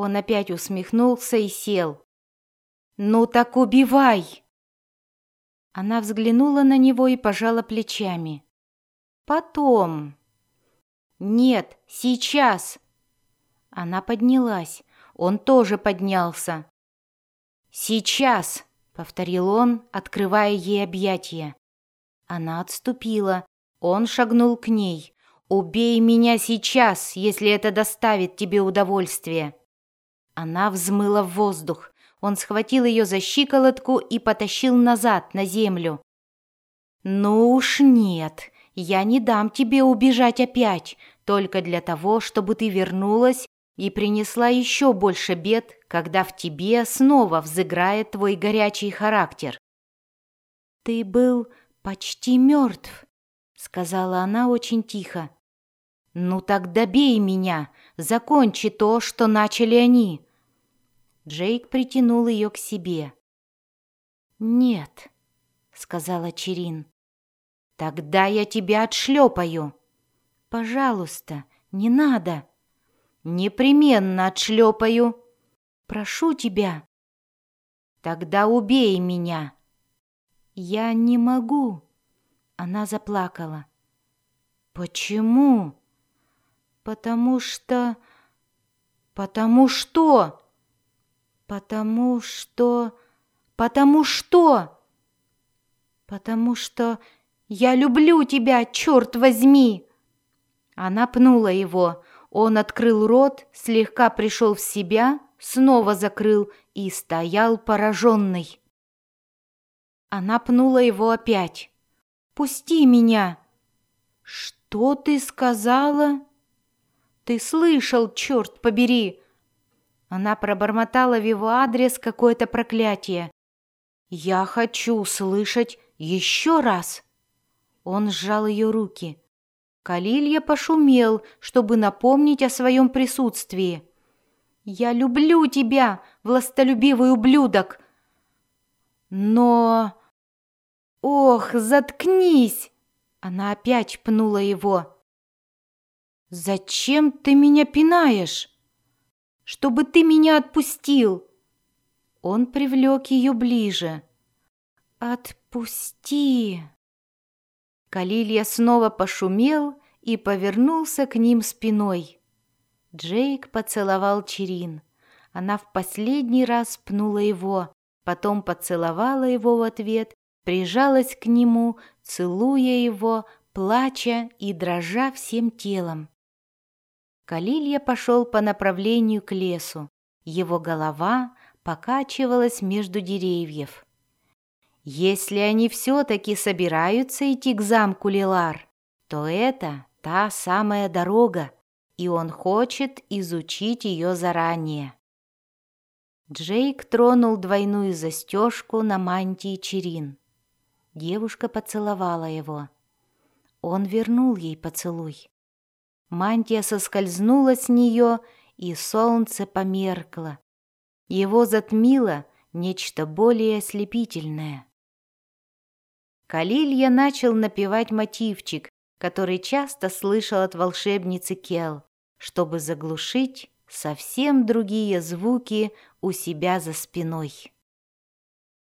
Он опять усмехнулся и сел. «Ну так убивай!» Она взглянула на него и пожала плечами. «Потом». «Нет, сейчас». Она поднялась. Он тоже поднялся. «Сейчас», — повторил он, открывая ей объятия. Она отступила. Он шагнул к ней. «Убей меня сейчас, если это доставит тебе удовольствие!» Она взмыла в воздух. Он схватил ее за щиколотку и потащил назад, на землю. «Ну уж нет, я не дам тебе убежать опять, только для того, чтобы ты вернулась и принесла еще больше бед, когда в тебе снова взыграет твой горячий характер». «Ты был почти мертв», — сказала она очень тихо. «Ну так добей меня, закончи то, что начали они». Джейк притянул ее к себе. «Нет», — сказала Черин. «Тогда я тебя отшлепаю». «Пожалуйста, не надо». «Непременно отшлепаю». «Прошу тебя». «Тогда убей меня». «Я не могу». Она заплакала. «Почему?» «Потому что...» «Потому что...» «Потому что...» «Потому что...» «Потому что я люблю тебя, черт возьми!» Она пнула его. Он открыл рот, слегка пришел в себя, снова закрыл и стоял пораженный. Она пнула его опять. «Пусти меня!» «Что ты сказала?» «Ты слышал, черт побери!» Она пробормотала в его адрес какое-то проклятие. «Я хочу слышать еще раз!» Он сжал ее руки. Калилья пошумел, чтобы напомнить о своем присутствии. «Я люблю тебя, властолюбивый ублюдок!» «Но...» «Ох, заткнись!» Она опять пнула его. «Зачем ты меня пинаешь?» «Чтобы ты меня отпустил!» Он привлек ее ближе. «Отпусти!» Калилья снова пошумел и повернулся к ним спиной. Джейк поцеловал Черин. Она в последний раз пнула его, потом поцеловала его в ответ, прижалась к нему, целуя его, плача и дрожа всем телом. Калилья пошел по направлению к лесу. Его голова покачивалась между деревьев. Если они все-таки собираются идти к замку Лилар, то это та самая дорога, и он хочет изучить ее заранее. Джейк тронул двойную застежку на мантии Черин. Девушка поцеловала его. Он вернул ей поцелуй. Мантия соскользнула с нее, и солнце померкло. Его затмило нечто более ослепительное. Калилья начал напевать мотивчик, который часто слышал от волшебницы Кел, чтобы заглушить совсем другие звуки у себя за спиной.